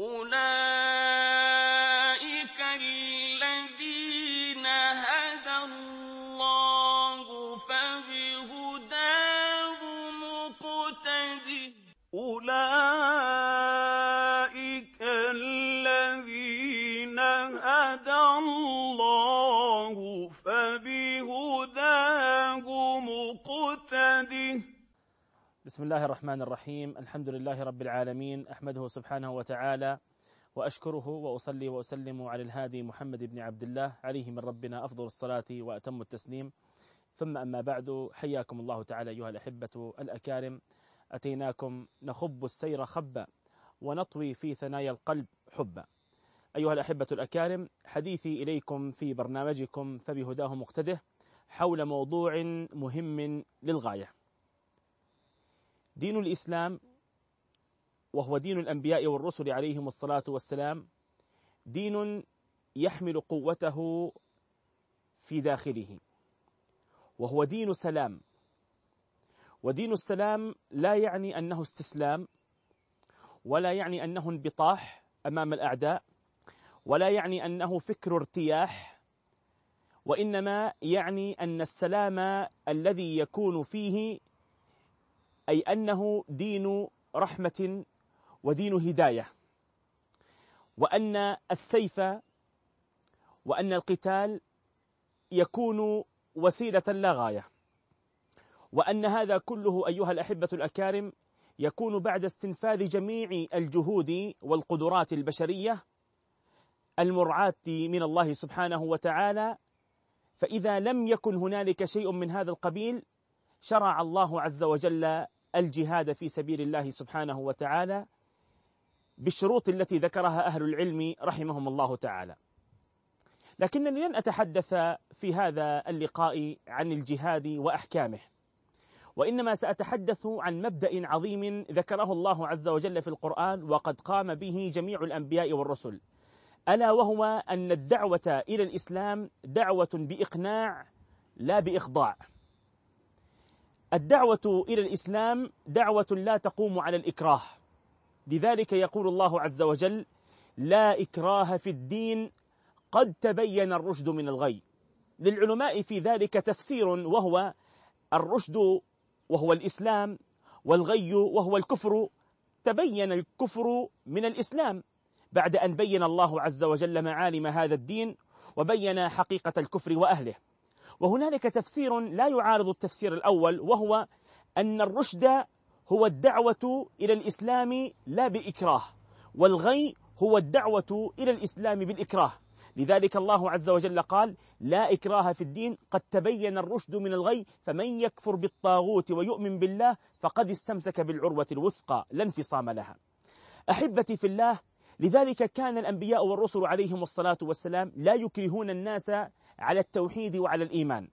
أُولَٰئِكَ بسم الله الرحمن الرحيم. الحمد لله رب العالمين. أحمده سبحانه وتعالى وأشكره وأصلي وأسلم على الهادي محمد بن عبد الله عليه من ربنا أفضل الصلاة وأتم التسليم. ثم أما بعد حياكم الله تعالى أيها الأحبة الأكارم. أتيناكم نخب السير خبا ونطوي في ثنايا القلب حبا أيها الأحبة الأكارم حديثي إليكم في برنامجكم فبهداه مقتده حول موضوع مهم للغاية. دين الإسلام وهو دين الأنبياء والرسل عليهم الصلاة والسلام دين يحمل قوته في داخله وهو دين سلام. ودين السلام لا يعني أنه استسلام ولا يعني أنه انبطاح أمام الأعداء ولا يعني أنه فكر ارتياح وإنما يعني أن السلام الذي يكون فيه أي أنه دين رحمة ودين هداية وأن السيف وأن القتال يكون وسيلة لا غاية وأن هذا كله أيها الأحبة الأكارم يكون بعد استنفاذ جميع الجهود والقدرات البشرية المرعاة من الله سبحانه وتعالى. فإذا لم يكن هنالك شيء من هذا القبيل شرع الله عز وجل الجهاد في سبيل الله سبحانه وتعالى بالشروط التي ذكرها أهل العلم رحمهم الله تعالى. لكنني لن أتحدث في هذا اللقاء عن الجهاد وأحكامه وإنما سأتحدث عن مبدأ عظيم ذكره الله عز وجل في القرآن وقد قام به جميع الأنبياء والرسل ألا وهو أن الدعوة إلى الإسلام دعوة بإقناع لا بإخضاع. الدعوة إلى الإسلام دعوة لا تقوم على الإكراه. لذلك يقول الله عز وجل لا إكراه في الدين قد تبين الرشد من الغي للعلماء في ذلك تفسير وهو الرشد وهو الإسلام والغي وهو الكفر. تبين الكفر من الإسلام بعد أن بين الله عز وجل معالم هذا الدين وبين حقيقة الكفر وأهله. وهنالك تفسير لا يعارض التفسير الأول وهو أن الرشد هو الدعوة إلى الإسلام لا بإكراه والغي هو الدعوة إلى الإسلام بالإكراه. لذلك الله عز وجل قال لا إكراه في الدين قد تبين الرشد من الغي فمن يكفر بالطاغوت ويؤمن بالله فقد استمسك بالعروة الوثقى لا انفصام لها. أحبتي في الله لذلك كان الأنبياء والرسل عليهم الصلاة والسلام لا يكرهون الناس على التوحيد وعلى الإيمان.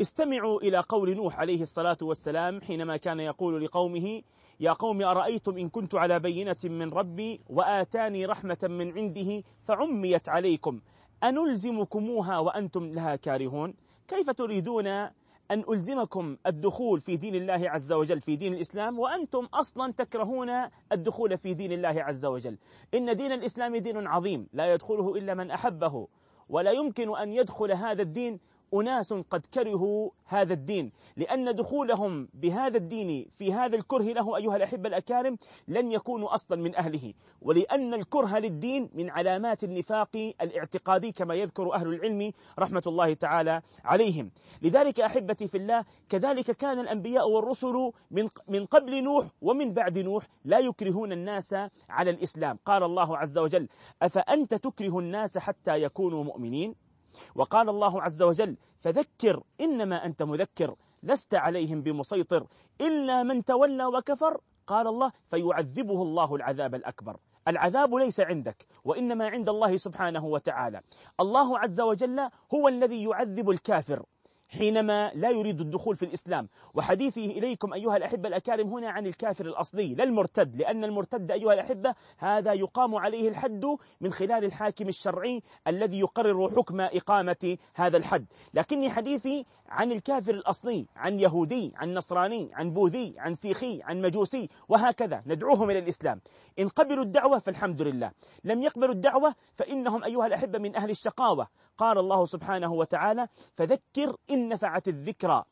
استمعوا إلى قول نوح عليه الصلاة والسلام حينما كان يقول لقومه يا قوم أرأيتم إن كنت على بينة من ربي وآتاني رحمة من عنده فعميت عليكم؟ أنلزمكموها وأنتم لها كارهون؟ كيف تريدون أن ألزمكم الدخول في دين الله عز وجل في دين الإسلام وأنتم أصلا تكرهون الدخول في دين الله عز وجل؟ إن دين الإسلام دين عظيم لا يدخله إلا من أحبه. ولا يمكن أن يدخل هذا الدين أناس قد كرهوا هذا الدين. لأن دخولهم بهذا الدين في هذا الكره له أيها الأحبة الأكارم لن يكونوا أصلا من أهله. ولأن الكره للدين من علامات النفاق الاعتقادي كما يذكر أهل العلم رحمة الله تعالى عليهم. لذلك أحبتي في الله كذلك كان الأنبياء والرسل من من قبل نوح ومن بعد نوح لا يكرهون الناس على الإسلام. قال الله عز وجل أفأنت تكره الناس حتى يكونوا مؤمنين؟ وقال الله عز وجل فذكر إنما أنت مذكر لست عليهم بمسيطر إلا من تولى وكفر. قال الله فيعذبه الله العذاب الأكبر. العذاب ليس عندك وإنما عند الله سبحانه وتعالى. الله عز وجل هو الذي يعذب الكافر. حينما لا يريد الدخول في الإسلام. وحديثي إليكم أيها الأحبة الأكارم هنا عن الكافر الأصلي لا المرتد لأن المرتد أيها الأحبة هذا يقام عليه الحد من خلال الحاكم الشرعي الذي يقرر حكم إقامة هذا الحد. لكني حديثي عن الكافر الأصلي عن يهودي عن نصراني عن بوذي عن سيخي عن مجوسي وهكذا ندعوهم إلى الإسلام. إن قبلوا الدعوة فالحمد لله. لم يقبلوا الدعوة فإنهم أيها الأحبة من أهل الشقاوة. قال الله سبحانه وتعالى فذكر إن نفعت الذكرى.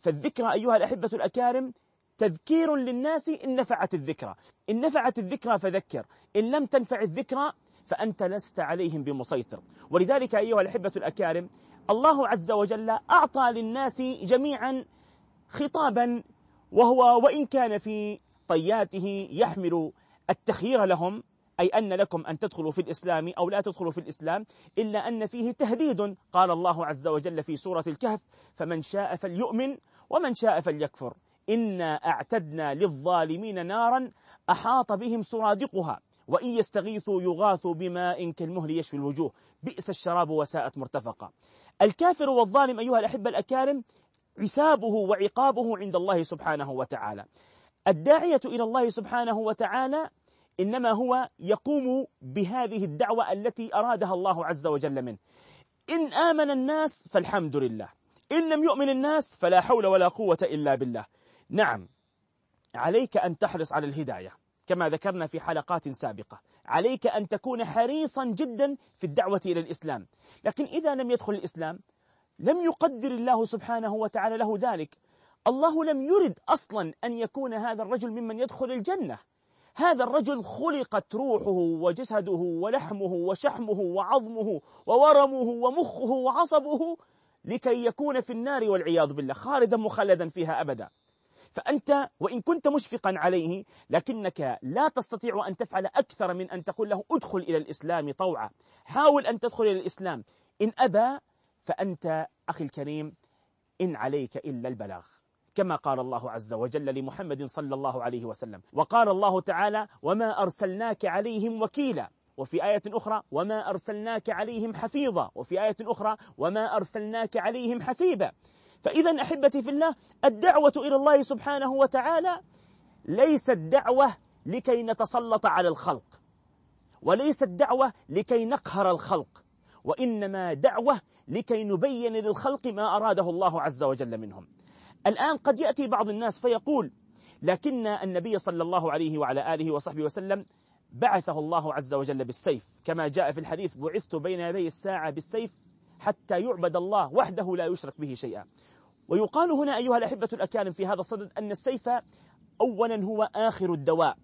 فالذكرى أيها الأحبة الأكارم تذكير للناس إن نفعت الذكرى. إن نفعت الذكرى فذكر إن لم تنفع الذكرى فأنت لست عليهم بمسيطر. ولذلك أيها الأحبة الأكارم الله عز وجل أعطى للناس جميعا خطابا وهو وإن كان في طياته يحمل التخيير لهم أي أن لكم أن تدخلوا في الإسلام أو لا تدخلوا في الإسلام إلا أن فيه تهديد قال الله عز وجل في سورة الكهف فمن شاء فليؤمن ومن شاء فليكفر. إنا أعتدنا للظالمين نارا أحاط بهم سرادقها وإن يستغيثوا يغاثوا بماء كالمهل يشوي الوجوه. بئس الشراب وساءت مرتفقا. الكافر والظالم أيها الأحبة الأكارم عسابه وعقابه عند الله سبحانه وتعالى. الداعية إلى الله سبحانه وتعالى إنما هو يقوم بهذه الدعوة التي أرادها الله عز وجل منه. إن آمن الناس فالحمد لله. إن لم يؤمن الناس فلا حول ولا قوة إلا بالله. نعم عليك أن تحرص على الهداية. كما ذكرنا في حلقات سابقة. عليك أن تكون حريصا جدا في الدعوة إلى الإسلام. لكن إذا لم يدخل الإسلام لم يقدر الله سبحانه وتعالى له ذلك. الله لم يرد أصلا أن يكون هذا الرجل ممن يدخل الجنة. هذا الرجل خلقت روحه وجسده ولحمه وشحمه وعظمه وورمه ومخه وعصبه لكي يكون في النار والعياذ بالله خالدا مخلدا فيها أبدا. فأنت وإن كنت مشفقا عليه لكنك لا تستطيع أن تفعل أكثر من أن تقول له ادخل إلى الإسلام طوعا. حاول أن تدخل إلى الإسلام. إن أبى فأنت أخي الكريم إن عليك إلا البلاغ. كما قال الله عز وجل لمحمد صلى الله عليه وسلم. وقال الله تعالى وما أرسلناك عليهم وكيلا وفي آية أخرى وما أرسلناك عليهم حفيظا وفي آية أخرى وما أرسلناك عليهم حسيبا فإذا أحبتي في الله الدعوة إلى الله سبحانه وتعالى ليست دعوة لكي نتسلط على الخلق وليست دعوة لكي نقهر الخلق وإنما دعوة لكي نبين للخلق ما أراده الله عز وجل منهم. الآن قد يأتي بعض الناس فيقول لكن النبي صلى الله عليه وعلى آله وصحبه وسلم بعثه الله عز وجل بالسيف. كما جاء في الحديث بعثت بين يدي الساعة بالسيف حتى يعبد الله وحده لا يشرك به شيئا. ويقال هنا أيها الأحبة الأكارم في هذا الصدد أن السيف أولا هو آخر الدواء.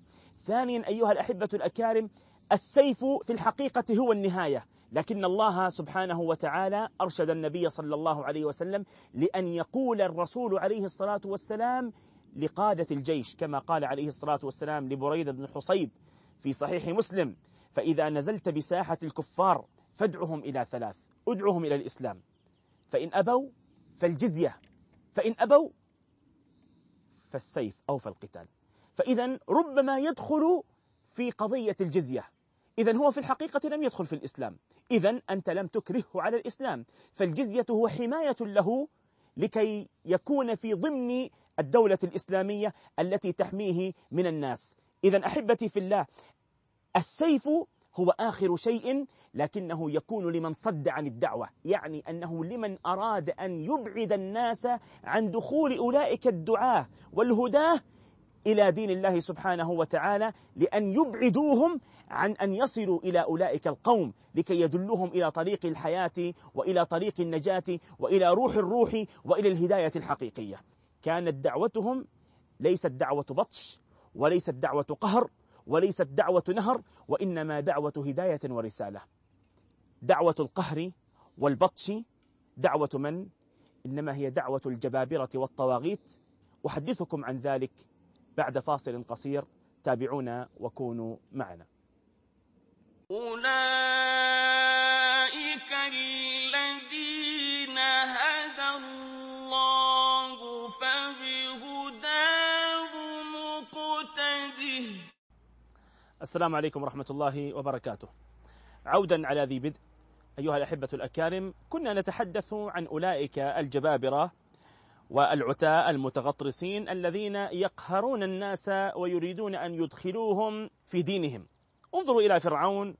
ثانيا أيها الأحبة الأكارم السيف في الحقيقة هو النهاية. لكن الله سبحانه وتعالى أرشد النبي صلى الله عليه وسلم لأن يقول الرسول عليه الصلاة والسلام لقادة الجيش كما قال عليه الصلاة والسلام لبريدة بن حصيب في صحيح مسلم فإذا نزلت بساحة الكفار فادعهم إلى ثلاث. ادعهم إلى الإسلام. فإن أبوا فالجزية. فإن أبوا فالسيف أو فالقتال. فإذا ربما يدخل في قضية الجزية. إذا هو في الحقيقة لم يدخل في الإسلام. إذا أنت لم تكرهه على الإسلام. فالجزية هو حماية له لكي يكون في ضمن الدولة الإسلامية التي تحميه من الناس. إذا أحبتي في الله السيف هو آخر شيء لكنه يكون لمن صد عن الدعوة يعني أنه لمن أراد أن يبعد الناس عن دخول أولئك الدعاة والهداه إلى دين الله سبحانه وتعالى لأن يبعدوهم عن أن يصلوا إلى أولئك القوم لكي يدلوهم إلى طريق الحياة وإلى طريق النجاة وإلى روح الروح وإلى الهداية الحقيقية. كانت دعوتهم ليست دعوة بطش وليست دعوة قهر وليست دعوة نهر وإنما دعوة هداية ورسالة. دعوة القهر والبطش دعوة من؟ إنما هي دعوة الجبابرة والطواغيت. أحدثكم عن ذلك بعد فاصل قصير. تابعونا وكونوا معنا. أولئك السلام عليكم ورحمة الله وبركاته. عودا على ذي بدء أيها الأحبة الأكارم كنا نتحدث عن أولئك الجبابرة والعتاء المتغطرسين الذين يقهرون الناس ويريدون أن يدخلوهم في دينهم. انظروا إلى فرعون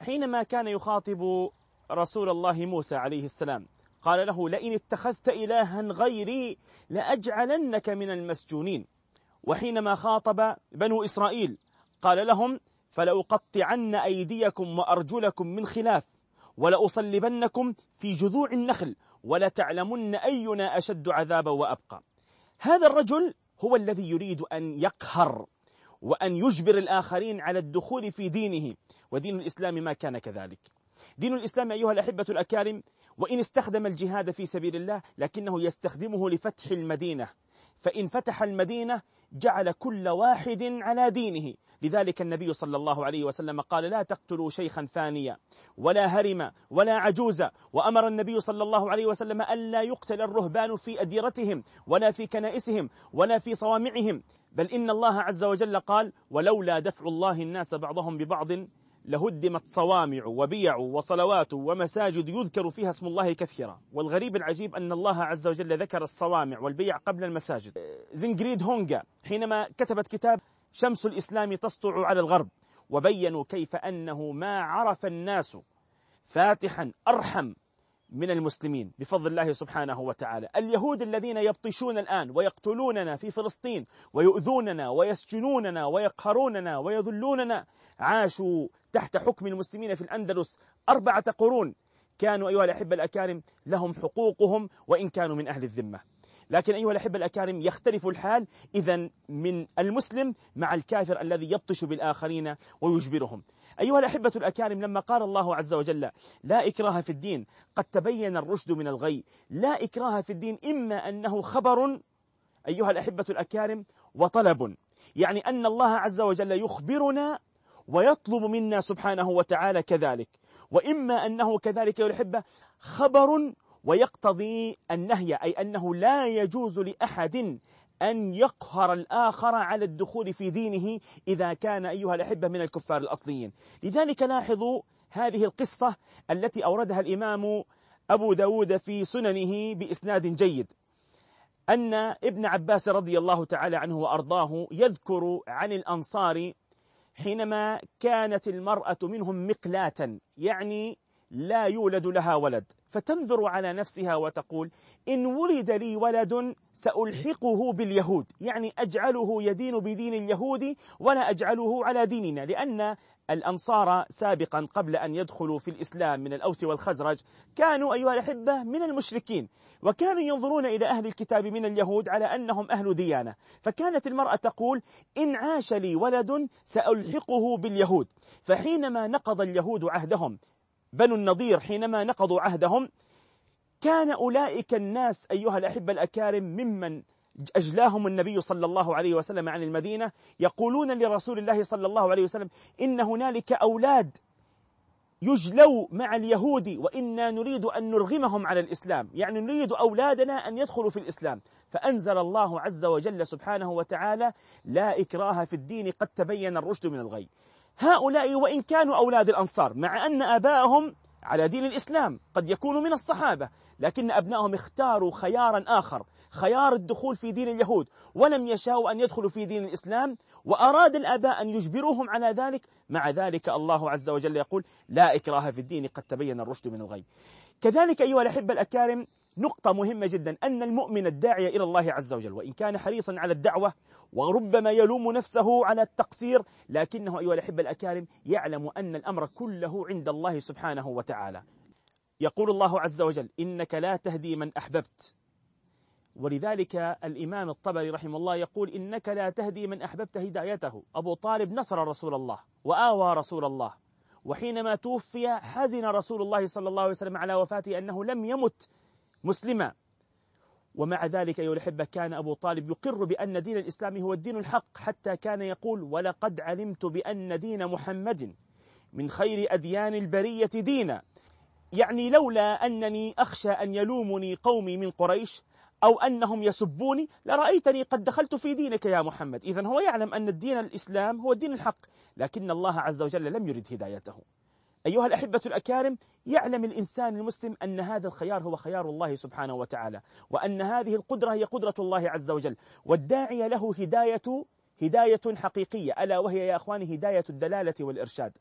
حينما كان يخاطب رسول الله موسى عليه السلام. قال له لئن اتخذت إلها غيري لأجعلنك من المسجونين. وحينما خاطب بنو إسرائيل قال لهم فلأقطعن أيديكم وأرجلكم من خلاف ولأصلبنكم في جذوع النخل ولتعلمن أينا أشد عذابا وأبقى. هذا الرجل هو الذي يريد أن يقهر وأن يجبر الآخرين على الدخول في دينه ودين الإسلام ما كان كذلك. دين الإسلام أيها الأحبة الأكارم وإن استخدم الجهاد في سبيل الله لكنه يستخدمه لفتح المدينة. فإن فتح المدينة جعل كل واحد على دينه. لذلك النبي صلى الله عليه وسلم قال لا تقتلوا شيخا ثانيا ولا هرما ولا عجوزا وأمر النبي صلى الله عليه وسلم ألا يقتل الرهبان في أديرتهم ولا في كنائسهم ولا في صوامعهم. بل إن الله عز وجل قال ولولا دفع الله الناس بعضهم ببعض لهدمت صوامع وبيع وصلوات ومساجد يذكر فيها اسم الله كثيرا. والغريب العجيب أن الله عز وجل ذكر الصوامع والبيع قبل المساجد. زنجريد هونغا حينما كتبت كتاب شمس الإسلام تسطع على الغرب وبينوا كيف أنه ما عرف الناس فاتحا أرحم من المسلمين بفضل الله سبحانه وتعالى. اليهود الذين يبطشون الآن ويقتلوننا في فلسطين ويؤذوننا ويسجنوننا ويقهروننا ويذلوننا عاشوا تحت حكم المسلمين في الأندلس أربعة قرون. كانوا أيها الأحبة الأكارم لهم حقوقهم وإن كانوا من أهل الذمة. لكن أيها الأحبة الأكارم يختلف الحال إذا من المسلم مع الكافر الذي يبطش بالآخرين ويجبرهم. أيها الأحبة الأكارم لما قال الله عز وجل لا إكراه في الدين قد تبين الرشد من الغي. لا إكراه في الدين إما أنه خبر أيها الأحبة الأكارم وطلب. يعني أن الله عز وجل يخبرنا ويطلب منا سبحانه وتعالى كذلك. وإما أنه كذلك الأحبة خبر ويقتضي النهي أي أنه لا يجوز لأحد أن يقهر الآخر على الدخول في دينه إذا كان أيها الأحبة من الكفار الأصليين. لذلك لاحظوا هذه القصة التي أوردها الإمام أبو داود في سننه بإسناد جيد. أن ابن عباس رضي الله تعالى عنه وأرضاه يذكر عن الأنصار حينما كانت المرأة منهم مقلاة يعني لا يولد لها ولد. فتنظر على نفسها وتقول إن ولد لي ولد سألحقه باليهود. يعني أجعله يدين بدين اليهود ولا أجعله على ديننا لأن الأنصار سابقا قبل أن يدخلوا في الإسلام من الأوس والخزرج كانوا أيها الأحبة من المشركين وكانوا ينظرون إلى أهل الكتاب من اليهود على أنهم أهل ديانة. فكانت المرأة تقول إن عاش لي ولد سألحقه باليهود. فحينما نقض اليهود عهدهم بنو النضير حينما نقضوا عهدهم كان أولئك الناس أيها الأحبة الأكارم ممن أجلاهم النبي صلى الله عليه وسلم عن المدينة يقولون لرسول الله صلى الله عليه وسلم إن هنالك أولاد يجلوا مع اليهود وإنا نريد أن نرغمهم على الإسلام. يعني نريد أولادنا أن يدخلوا في الإسلام. فأنزل الله عز وجل سبحانه وتعالى لا إكراه في الدين قد تبين الرشد من الغي. هؤلاء وإن كانوا أولاد الأنصار مع أن أباءهم على دين الإسلام قد يكونوا من الصحابة. لكن أبنائهم اختاروا خيارا آخر خيار الدخول في دين اليهود. ولم يشاءوا أن يدخلوا في دين الإسلام وأراد الآباء أن يجبروهم على ذلك. مع ذلك الله عز وجل يقول لا إكراه في الدين قد تبين الرشد من الغي. كذلك أيها الأحبة الأكارم نقطة مهمة جدا أن المؤمن الداعي إلى الله عز وجل وإن كان حريصا على الدعوة وربما يلوم نفسه على التقصير لكنه أيها الأحبة الأكارم يعلم أن الأمر كله عند الله سبحانه وتعالى. يقول الله عز وجل إنك لا تهدي من أحببت. ولذلك الإمام الطبري رحمه الله يقول إنك لا تهدي من أحببت هدايته. أبو طالب نصر رسول الله وآوى رسول الله وحينما توفي حزن رسول الله صلى الله عليه وسلم على وفاته أنه لم يمت مسلما ومع ذلك أيها الأحبة كان أبو طالب يقر بأن دين الإسلام هو الدين الحق حتى كان يقول ولقد علمت بأن دين محمد من خير أديان البرية دينا يعني لولا أنني أخشى أن يلومني قومي من قريش أو أنهم يسبوني لرأيتني قد دخلت في دينك يا محمد. إذا هو يعلم أن الدين الإسلام هو الدين الحق لكن الله عز وجل لم يرد هدايته. أيها الأحبة الأكارم يعلم الإنسان المسلم أن هذا الخيار هو خيار الله سبحانه وتعالى وأن هذه القدرة هي قدرة الله عز وجل والداعي له هداية هداية حقيقية ألا وهي يا أخواني هداية الدلالة والإرشاد.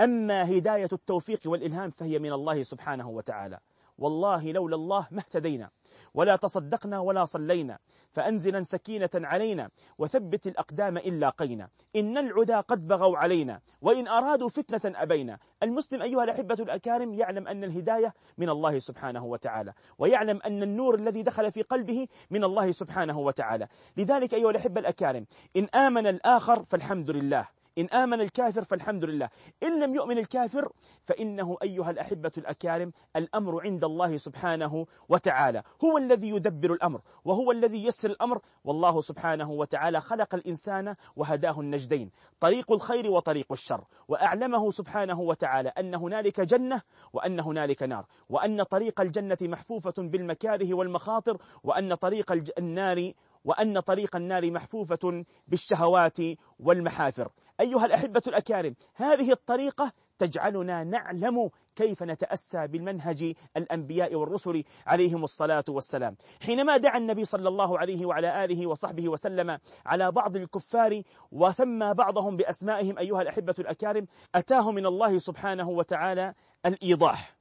أما هداية التوفيق والإلهام فهي من الله سبحانه وتعالى. والله لولا الله ما اهتدينا ولا تصدقنا ولا صلينا فأنزلا سكينة علينا وثبت الأقدام إن لاقينا إن العدا قد بغوا علينا وإن أرادوا فتنة أبينا. المسلم أيها الأحبة الأكارم يعلم أن الهداية من الله سبحانه وتعالى ويعلم أن النور الذي دخل في قلبه من الله سبحانه وتعالى. لذلك أيها الأحبة الأكارم إن آمن الآخر فالحمد لله. إن آمن الكافر فالحمد لله. إن لم يؤمن الكافر فإنه أيها الأحبة الأكارم الأمر عند الله سبحانه وتعالى. هو الذي يدبر الأمر وهو الذي يسر الأمر. والله سبحانه وتعالى خلق الإنسان وهداه النجدين. طريق الخير وطريق الشر. وأعلمه سبحانه وتعالى أن هنالك جنة وأن هنالك نار. وأن طريق الجنة محفوفة بالمكاره والمخاطر. وأن طريق النار وأن طريق النار محفوفة بالشهوات والمحافر. أيها الأحبة الأكارم هذه الطريقة تجعلنا نعلم كيف نتأسى بالمنهج الأنبياء والرسل عليهم الصلاة والسلام. حينما دعا النبي صلى الله عليه وعلى آله وصحبه وسلم على بعض الكفار وسمى بعضهم بأسمائهم أيها الأحبة الأكارم أتاه من الله سبحانه وتعالى الإيضاح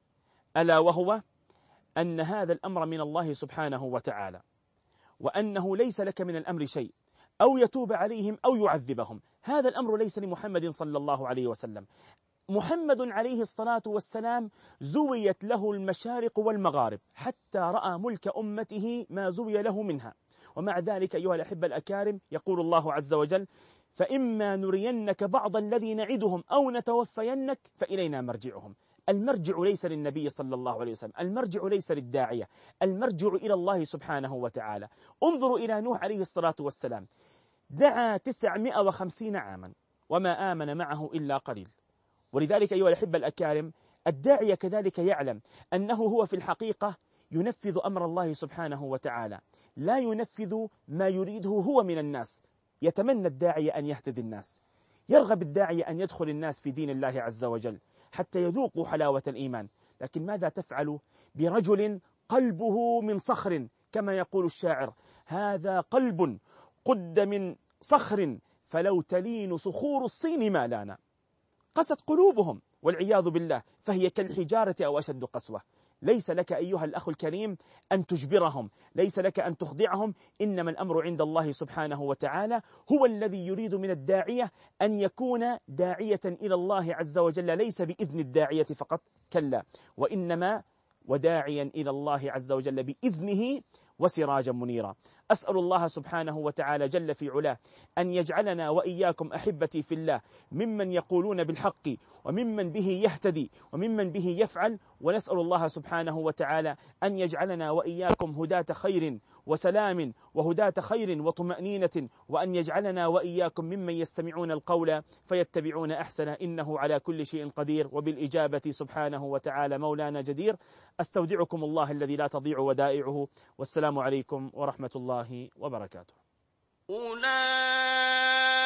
ألا وهو أن هذا الأمر من الله سبحانه وتعالى. وأنه ليس لك من الأمر شيء أو يتوب عليهم أو يعذبهم. هذا الأمر ليس لمحمد صلى الله عليه وسلم. محمد عليه الصلاة والسلام زويت له المشارق والمغارب حتى رأى ملك أمته ما زوي له منها. ومع ذلك أيها الأحبة الأكارم يقول الله عز وجل فإما نرينك بعض الذي نعدهم أو نتوفينك فإلينا مرجعهم. المرجع ليس للنبي صلى الله عليه وسلم المرجع ليس للداعية المرجع إلى الله سبحانه وتعالى. انظروا إلى نوح عليه الصلاة والسلام. دعا تسعمائة وخمسين عاما وما آمن معه إلا قليل. ولذلك أيها الأحبة الأكارم الداعية كذلك يعلم أنه هو في الحقيقة ينفذ أمر الله سبحانه وتعالى. لا ينفذ ما يريده هو من الناس. يتمنى الداعية أن يهتدي الناس. يرغب الداعية أن يدخل الناس في دين الله عز وجل. حتى يذوقوا حلاوة الإيمان. لكن ماذا تفعل برجل قلبه من صخر؟ كما يقول الشاعر هذا قلب قد من صخر فلو تلين صخور الصين ما لانا. قست قلوبهم والعياذ بالله فهي كالحجارة أو أشد قسوة. ليس لك أيها الأخ الكريم أن تجبرهم ليس لك أن تخضعهم إنما الأمر عند الله سبحانه وتعالى. هو الذي يريد من الداعية أن يكون داعية إلى الله عز وجل ليس بإذن الداعية فقط كلا. وإنما وداعيا إلى الله عز وجل بإذنه وسراجا منيرا. أسأل الله سبحانه وتعالى جل في علاه أن يجعلنا وإياكم أحبتي في الله ممن يقولون بالحق وممن به يهتدي وممن به يفعل ونسأل الله سبحانه وتعالى أن يجعلنا وإياكم هداة خير وسلام وهداة خير وطمأنينة وأن يجعلنا وإياكم ممن يستمعون القول فيتبعون أحسن إنه على كل شيء قدير. وبالإجابة سبحانه وتعالى مولانا جدير. أستودعكم الله الذي لا تضيع ودائعه. والسلام عليكم ورحمة الله وبركاته. أولئك